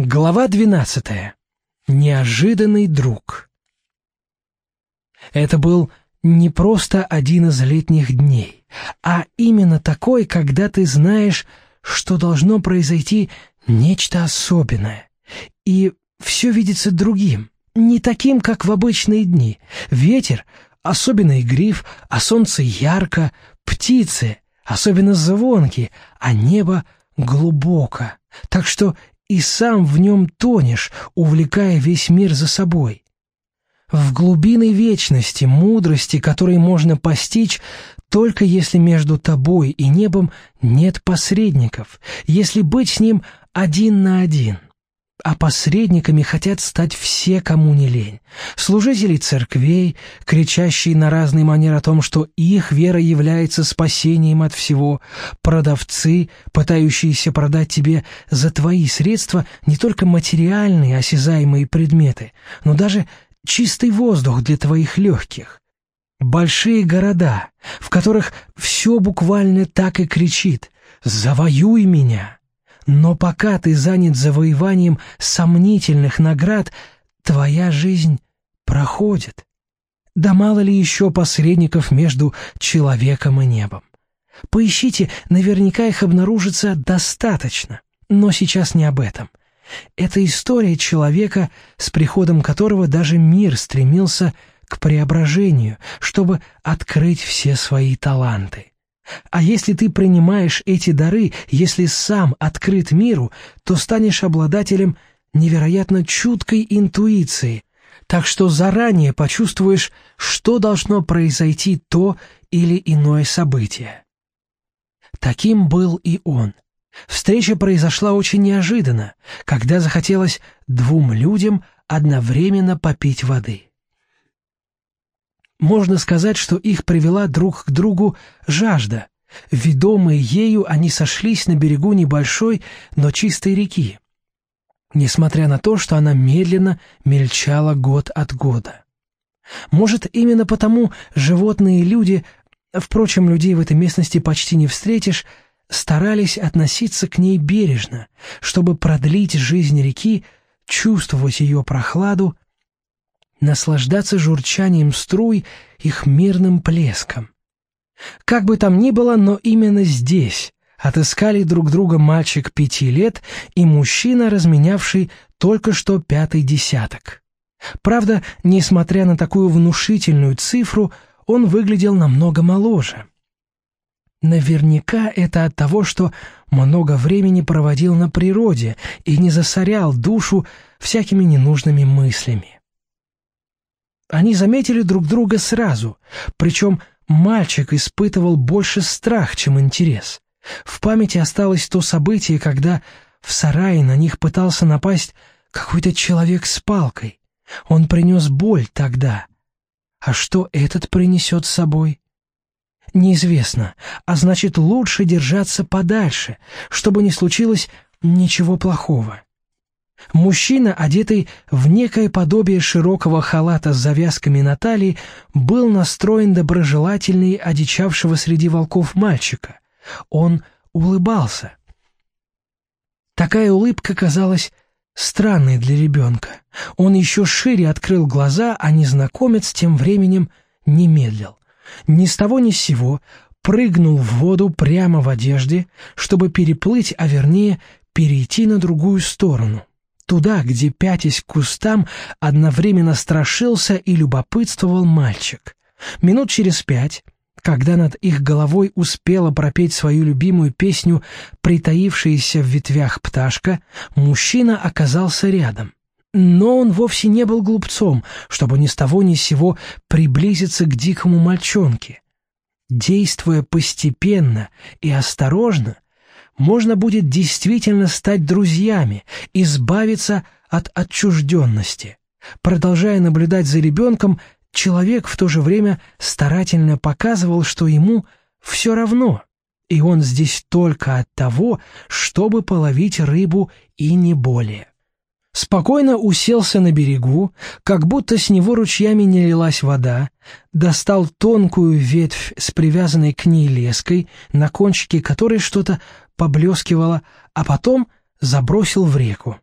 Глава двенадцатая. Неожиданный друг. Это был не просто один из летних дней, а именно такой, когда ты знаешь, что должно произойти нечто особенное, и все видится другим, не таким, как в обычные дни. Ветер, особенно игрив, а солнце ярко, птицы, особенно звонки, а небо глубоко, так что и сам в нем тонешь, увлекая весь мир за собой. В глубины вечности, мудрости, которой можно постичь, только если между тобой и небом нет посредников, если быть с ним один на один а посредниками хотят стать все, кому не лень. Служители церквей, кричащие на разный манер о том, что их вера является спасением от всего, продавцы, пытающиеся продать тебе за твои средства не только материальные осязаемые предметы, но даже чистый воздух для твоих легких. Большие города, в которых все буквально так и кричит «Завоюй меня!» Но пока ты занят завоеванием сомнительных наград, твоя жизнь проходит. Да мало ли еще посредников между человеком и небом. Поищите, наверняка их обнаружится достаточно. Но сейчас не об этом. Это история человека, с приходом которого даже мир стремился к преображению, чтобы открыть все свои таланты. А если ты принимаешь эти дары, если сам открыт миру, то станешь обладателем невероятно чуткой интуиции, так что заранее почувствуешь, что должно произойти то или иное событие. Таким был и он. Встреча произошла очень неожиданно, когда захотелось двум людям одновременно попить воды. Можно сказать, что их привела друг к другу жажда. Ведомые ею, они сошлись на берегу небольшой, но чистой реки, несмотря на то, что она медленно мельчала год от года. Может, именно потому животные и люди, впрочем, людей в этой местности почти не встретишь, старались относиться к ней бережно, чтобы продлить жизнь реки, чувствовать ее прохладу наслаждаться журчанием струй, их мирным плеском. Как бы там ни было, но именно здесь отыскали друг друга мальчик пяти лет и мужчина, разменявший только что пятый десяток. Правда, несмотря на такую внушительную цифру, он выглядел намного моложе. Наверняка это от того, что много времени проводил на природе и не засорял душу всякими ненужными мыслями. Они заметили друг друга сразу, причем мальчик испытывал больше страх, чем интерес. В памяти осталось то событие, когда в сарае на них пытался напасть какой-то человек с палкой. Он принес боль тогда. А что этот принесет с собой? Неизвестно, а значит лучше держаться подальше, чтобы не случилось ничего плохого. Мужчина, одетый в некое подобие широкого халата с завязками на талии, был настроен доброжелательней одичавшего среди волков мальчика. Он улыбался. Такая улыбка казалась странной для ребенка. Он еще шире открыл глаза, а незнакомец тем временем не медлил. Ни с того ни с сего прыгнул в воду прямо в одежде, чтобы переплыть, а вернее перейти на другую сторону туда, где, пятясь к кустам, одновременно страшился и любопытствовал мальчик. Минут через пять, когда над их головой успела пропеть свою любимую песню «Притаившаяся в ветвях пташка», мужчина оказался рядом. Но он вовсе не был глупцом, чтобы ни с того ни с сего приблизиться к дикому мальчонке. Действуя постепенно и осторожно, можно будет действительно стать друзьями, избавиться от отчужденности. Продолжая наблюдать за ребенком, человек в то же время старательно показывал, что ему все равно, и он здесь только от того, чтобы половить рыбу и не более. Спокойно уселся на берегу, как будто с него ручьями не лилась вода, достал тонкую ветвь с привязанной к ней леской, на кончике которой что-то поблескивало, а потом забросил в реку.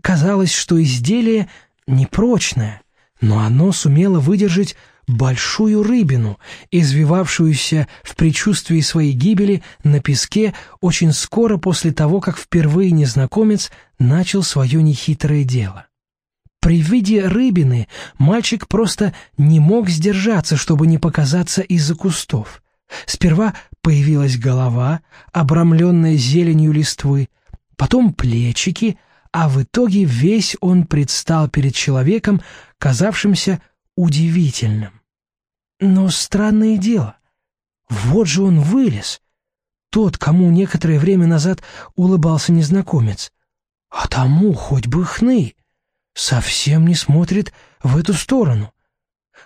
Казалось, что изделие непрочное, но оно сумело выдержать большую рыбину, извивавшуюся в предчувствии своей гибели на песке очень скоро после того, как впервые незнакомец начал свое нехитрое дело. При виде рыбины мальчик просто не мог сдержаться, чтобы не показаться из-за кустов. Сперва появилась голова, обрамленная зеленью листвы, потом плечики, а в итоге весь он предстал перед человеком, казавшимся удивительным. Но странное дело, вот же он вылез, тот, кому некоторое время назад улыбался незнакомец, а тому хоть бы хны, совсем не смотрит в эту сторону.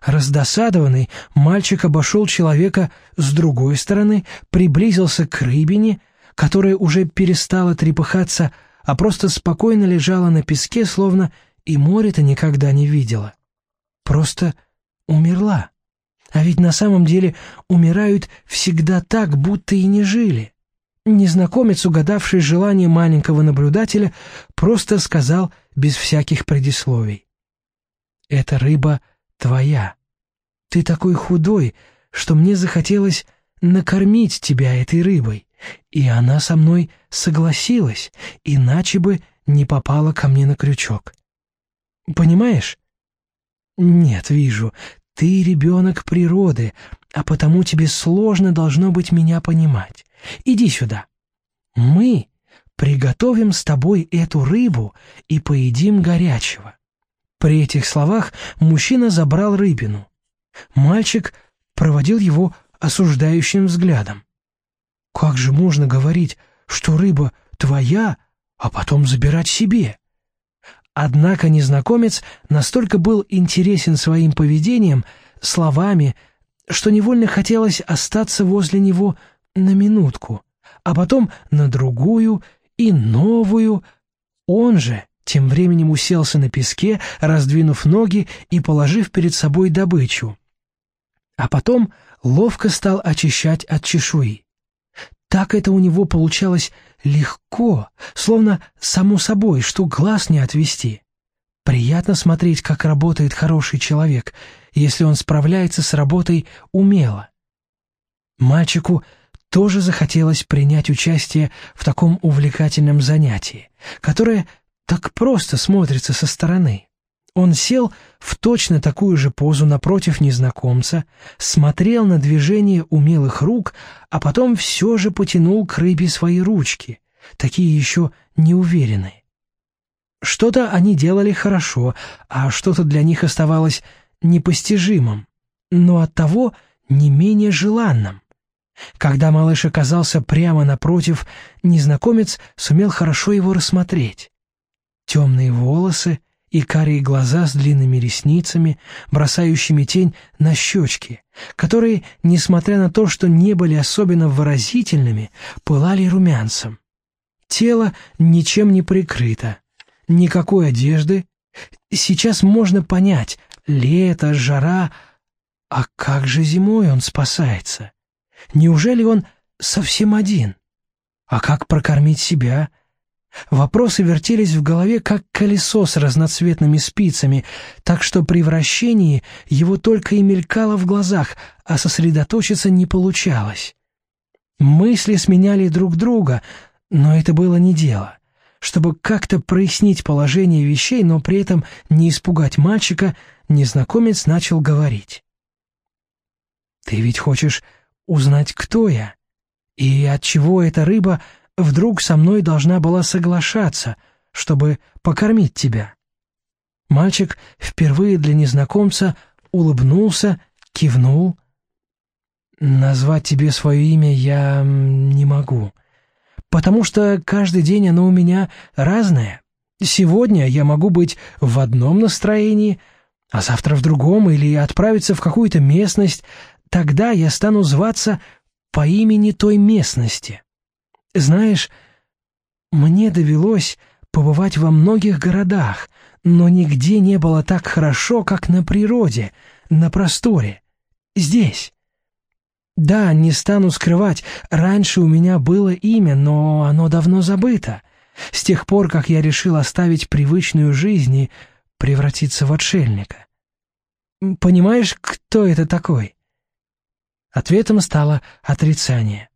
Раздосадованный, мальчик обошел человека с другой стороны, приблизился к рыбине, которая уже перестала трепыхаться, а просто спокойно лежала на песке, словно и море-то никогда не видела. Просто умерла. А ведь на самом деле умирают всегда так, будто и не жили. Незнакомец, угадавший желание маленького наблюдателя, просто сказал без всяких предисловий. «Эта рыба твоя. Ты такой худой, что мне захотелось накормить тебя этой рыбой, и она со мной согласилась, иначе бы не попала ко мне на крючок. Понимаешь? Нет, вижу, ты ребенок природы, а потому тебе сложно должно быть меня понимать. Иди сюда. Мы приготовим с тобой эту рыбу и поедим горячего. При этих словах мужчина забрал рыбину. Мальчик проводил его осуждающим взглядом. «Как же можно говорить, что рыба твоя, а потом забирать себе?» Однако незнакомец настолько был интересен своим поведением, словами, что невольно хотелось остаться возле него на минутку, а потом на другую и новую. Он же тем временем уселся на песке, раздвинув ноги и положив перед собой добычу. А потом ловко стал очищать от чешуи. Так это у него получалось легко, словно само собой, что глаз не отвести. Приятно смотреть, как работает хороший человек, если он справляется с работой умело. Мальчику тоже захотелось принять участие в таком увлекательном занятии, которое так просто смотрится со стороны. Он сел в точно такую же позу напротив незнакомца, смотрел на движение умелых рук, а потом все же потянул к рыбе свои ручки, такие еще неуверенные. Что-то они делали хорошо, а что-то для них оставалось непостижимым, но оттого не менее желанным. Когда малыш оказался прямо напротив, незнакомец сумел хорошо его рассмотреть темные волосы и карие глаза с длинными ресницами, бросающими тень на щечки, которые, несмотря на то, что не были особенно выразительными, пылали румянцем. Тело ничем не прикрыто, никакой одежды. Сейчас можно понять, лето, жара, а как же зимой он спасается? Неужели он совсем один? А как прокормить себя? Вопросы вертелись в голове, как колесо с разноцветными спицами, так что при вращении его только и мелькало в глазах, а сосредоточиться не получалось. Мысли сменяли друг друга, но это было не дело. Чтобы как-то прояснить положение вещей, но при этом не испугать мальчика, незнакомец начал говорить. «Ты ведь хочешь узнать, кто я? И от чего эта рыба вдруг со мной должна была соглашаться, чтобы покормить тебя. Мальчик впервые для незнакомца улыбнулся, кивнул. Назвать тебе свое имя я не могу, потому что каждый день оно у меня разное. Сегодня я могу быть в одном настроении, а завтра в другом или отправиться в какую-то местность, тогда я стану зваться по имени той местности. Знаешь, мне довелось побывать во многих городах, но нигде не было так хорошо, как на природе, на просторе. Здесь. Да, не стану скрывать, раньше у меня было имя, но оно давно забыто. с тех пор, как я решил оставить привычную жизнь и превратиться в отшельника. Понимаешь, кто это такой?» Ответом стало отрицание.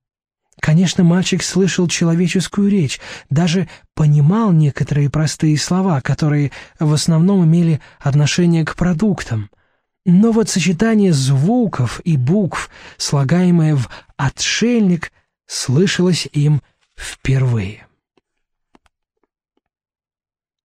Конечно, мальчик слышал человеческую речь, даже понимал некоторые простые слова, которые в основном имели отношение к продуктам. Но вот сочетание звуков и букв, слагаемое в «отшельник», слышалось им впервые.